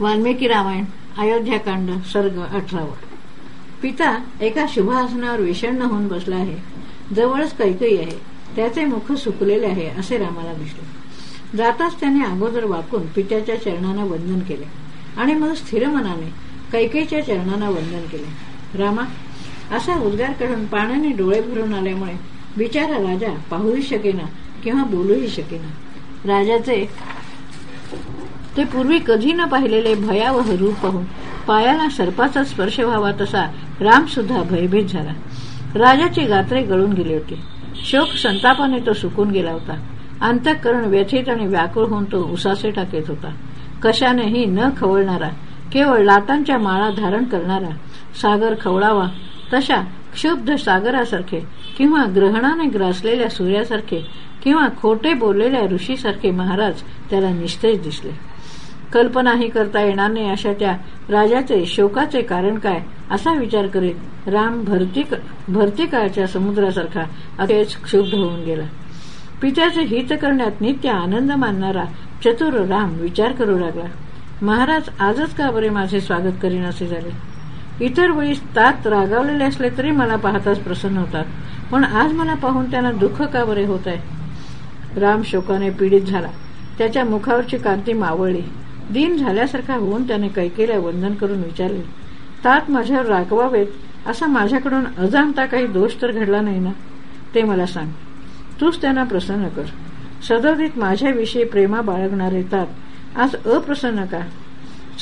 वाल्मिकी रामायण अयोध्याकांड सर्ग अठरावा. पिता एका शुभासनावर विषण्ण होऊन बसला आहे. जवळच कैकई आहे. त्याचे मुख सुकलेले आहे असे रामाला दिसले. जाताच त्याने अगोदर वाकून पित्याच्या चरणांना वंदन केले. आणि मग स्थिर मनाने कैकेच्या चरणांना वंदन केले. रामा असा उद्गार करून पाण्याने डोळे भरून आल्यामुळे बिचारा राजा पाहूही शकेना किंवा बोलूही शकेना. राजाचे ते पूर्वी कधी न पाहिलेले भयावह रूप पाहून पायाला सर्पाचा स्पर्श व्हावा तसा राम सुद्धा भयभीत झाला. राजाची गात्रे गळून गेले होते. शोक संतापाने तो सुकून गेला होता. अंतःकरण व्यथित आणि व्याकुळ होऊन तो उसासे टाकत होता. कशानेही न खवळणारा केवळ लाटांच्या माळा धारण करणारा सागर खवळावा तशा क्षुब्ध सागरासारखे किंवा ग्रहणाने ग्रासलेल्या सूर्यासारखे किंवा खोटे बोललेल्या ऋषीसारखे महाराज त्याला निस्तेज दिसले. कल्पनाही करता येणार नाही अशा त्या राजाचे शोकाचे कारण काय असा विचार करीत राम भरती काळच्या समुद्रासारखा अखेच क्षुब्ध होऊन गेला. पित्याचे हित करण्यात नित्य आनंद मानणारा चतुर राम विचार करू लागला. महाराज आजच का बरे माझे स्वागत करीन असे झाले? इतर वेळी तात रागावलेले असले तरी मला पाहताच प्रसन्न होतात. पण आज मला पाहून त्यांना दुःख का बरे होत आहे? राम शोकाने पीडित झाला. त्याच्या मुखावरची कांती मावळली. दिन झाल्यासारखा होऊन त्याने कैकेला वंदन करून विचारले तात माझ्यावर रागवावेत असा माझ्याकडून अजाणता काही दोष तर घडला नाही ना? ते मला सांग तूच त्यांना प्रसन्न कर. सदोदित माझ्याविषयी प्रेमा बाळगणारे तात आज अप्रसन्न का?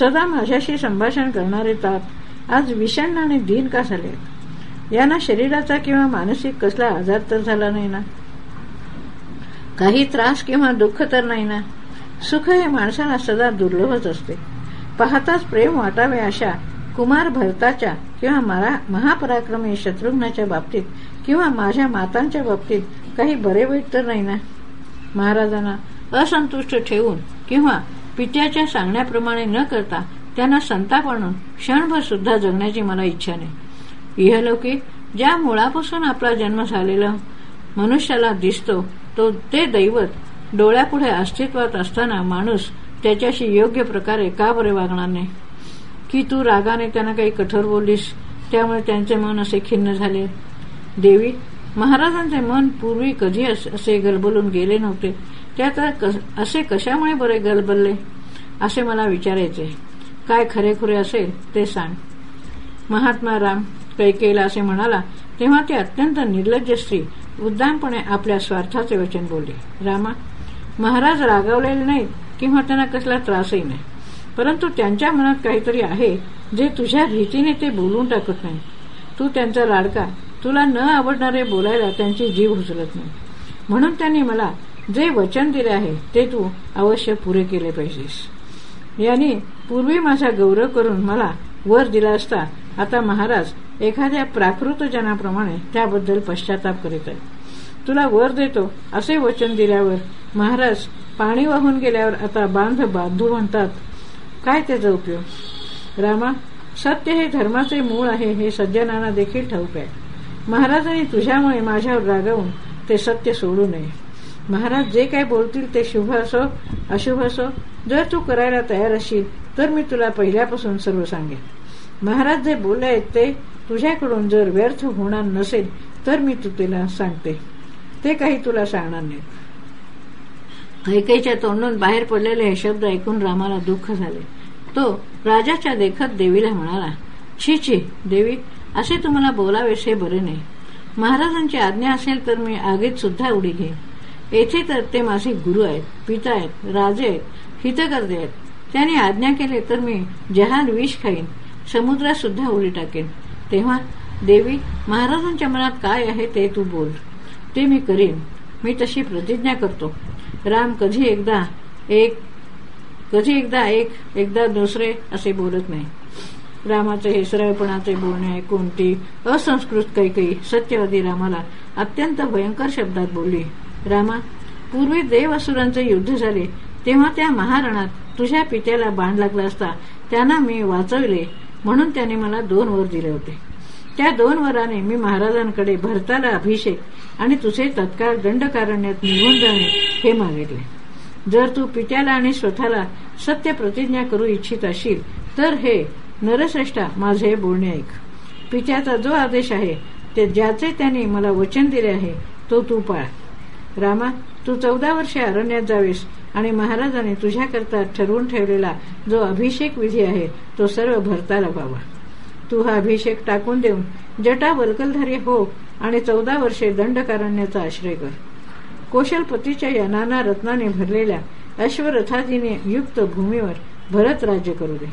सदा माझ्याशी संभाषण करणारे तात आज विषण्ण आणि दिन का झाले? यांना शरीराचा किंवा मानसिक कसला आजार तर झाला नाही ना? काही त्रास किंवा दुःख तर नाही ना? सुख हे माणसाला सदा दुर्लभच असते. पाहताच प्रेम वाटावे अशा कुमार भरताच्या किंवा महापराक्रमी शत्रुघ्नाच्या बाबतीत किंवा माझ्या मातांच्या बाबतीत काही बरे वाईट तर नाही ना? महाराजांना असंतुष्ट ठेवून किंवा पित्याच्या सांगण्याप्रमाणे न करता त्यांना संताप आणून क्षणभर सुद्धा जगण्याची मला इच्छा नाही. इहलोकी ज्या मुळापासून आपला जन्म झालेला मनुष्याला दिसतो तो ते दैवत डोळ्यापुढे अस्तित्वात असताना माणूस त्याच्याशी योग्य प्रकारे का बरे वागणार नाही? की तू रागाने त्यांना काही कठोर बोललीस? त्यामुळे त्यांचे मन असे खिन्न झाले. देवी महाराजांचे मन पूर्वी कधी असे गलबलून गेले नव्हते. त्यात असे कशामुळे बरे गलबलले? असे मला विचारायचे. काय खरेखुरे असेल ते सांग. महात्मा राम कैकेला असे म्हणाला तेव्हा ते अत्यंत निर्लज्ज स्त्री उद्दामपणे आपल्या स्वार्थाचे वचन बोलले. रामा महाराज रागावलेले नाहीत किंवा त्यांना कसला त्रासही नाही. परंतु त्यांच्या मनात काहीतरी आहे जे तुझ्या रीतीने ते बोलून टाकत नाही. तू त्यांचा लाडका तुला न आवडणारे बोलायला त्यांची जीव उचलत नाही. म्हणून त्यांनी मला जे वचन दिले आहे ते तू अवश्य पुरे केले पाहिजेस. यांनी पूर्वी माझा गौरव करून मला वर दिला असता आता महाराज एखाद्या प्राकृतजनाप्रमाणे त्याबद्दल पश्चाताप करीत आहे तुला वर देतो असे वचन दिल्यावर महाराज पाणी वाहून गेल्यावर आता बांध बांधू म्हणतात काय त्याचा उपयोग? रामा सत्य हे धर्माचे मूळ आहे हे सज्जनांना देखील ठाऊक आहे. महाराजांनी तुझ्यामुळे माझ्यावर रागवून ते सत्य सोडू नये. महाराज जे काय बोलतील ते शुभ असो अशुभ असो. जर तू करायला तयार असशील तर मी तुला पहिल्यापासून सर्व सांगेन. महाराज जे बोलले आहेत ते तुझ्याकडून जर व्यर्थ होणार नसेल तर मी तू तिला सांगते. ते काही तुला सांगणार नाही. कैकेच्या तोंडून बाहेर पडलेले हे शब्द ऐकून रामाला दुःख झाले. तो राजाच्या देखत देवीला म्हणाला छी छी देवी असे तुम्हाला बोलावेस हे बरे नाही. महाराजांची आज्ञा असेल तर मी आगीत सुद्धा उडी घेईन. येथे तर ते माझे गुरु आहेत पिता आहेत राजे आहेत हितकर्ते आहेत. त्यांनी आज्ञा केले तर मी जहाल विष खाईन समुद्रात सुद्धा उडी टाकेन. तेव्हा देवी महाराजांच्या मनात काय आहे ते तू बोल. ते मी करीन. मी तशी प्रतिज्ञा करतो. राम कधी एकदा एक कधी एकदा एक एकदा दुसरे असे बोलत नाही. रामाचे हे सरळपणाचे बोलणे ऐकून ती असंस्कृत कैकई सत्यवादी रामाला अत्यंत भयंकर शब्दात बोलली. रामा पूर्वी देव असुरांचे युद्ध झाले तेव्हा त्या महारणात तुझ्या पित्याला बाण लागला असता त्यांना मी वाचवले म्हणून त्याने मला दोन वर दिले होते. त्या दोन वराने मी महाराजांकडे भरताला अभिषेक आणि तुझे तत्काळ दंडकारण्यात निघून जाणे हे मागितले. जर तू पित्याला आणि स्वतःला सत्य प्रतिज्ञा करू इच्छित असशील तर हे नरश्रेष्ठा माझे बोलणे ऐक. पित्याचा जो आदेश आहे ते ज्याचे त्याने मला वचन दिले आहे तो तू पाळ. रामा तू चौदा वर्षे अरण्यात जावीस आणि महाराजाने तुझ्याकरता ठरवून ठेवलेला जो अभिषेक विधी आहे तो सर्व भरता लावावा तू हा अभिषेक टाकून देऊन जटा वल्कलधारी हो आणि चौदा वर्षे दंडकारण्याचा आश्रय कर. कोशलपतीच्या या नाना रत्नाने भरलेल्या अश्वरथादीने युक्त भूमीवर भरत राज्य करू दे.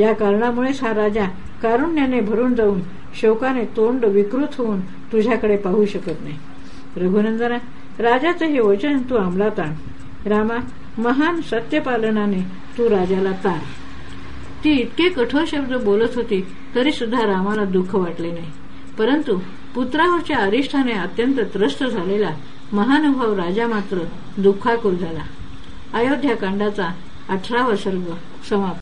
या कारणामुळेच हा राजा कारुण्याने भरून जाऊन शोकाने तोंड विकृत होऊन तुझ्याकडे पाहू शकत नाही. रघुनंदना राजाचे हे वचन तू अंमलात आण. रामा महान सत्यपालनाने तू राजाला तार. ती इतके कठोर शब्द बोलत होती तरी सुद्धा रामाला दुःख वाटले नाही. परंतु पुत्रावरच्या अरिष्ठाने अत्यंत त्रस्त झालेला महानुभाव राजा मात्र दुःखाकुल झाला. अयोध्याकांडाचा अठरावा सर्ग समाप्त.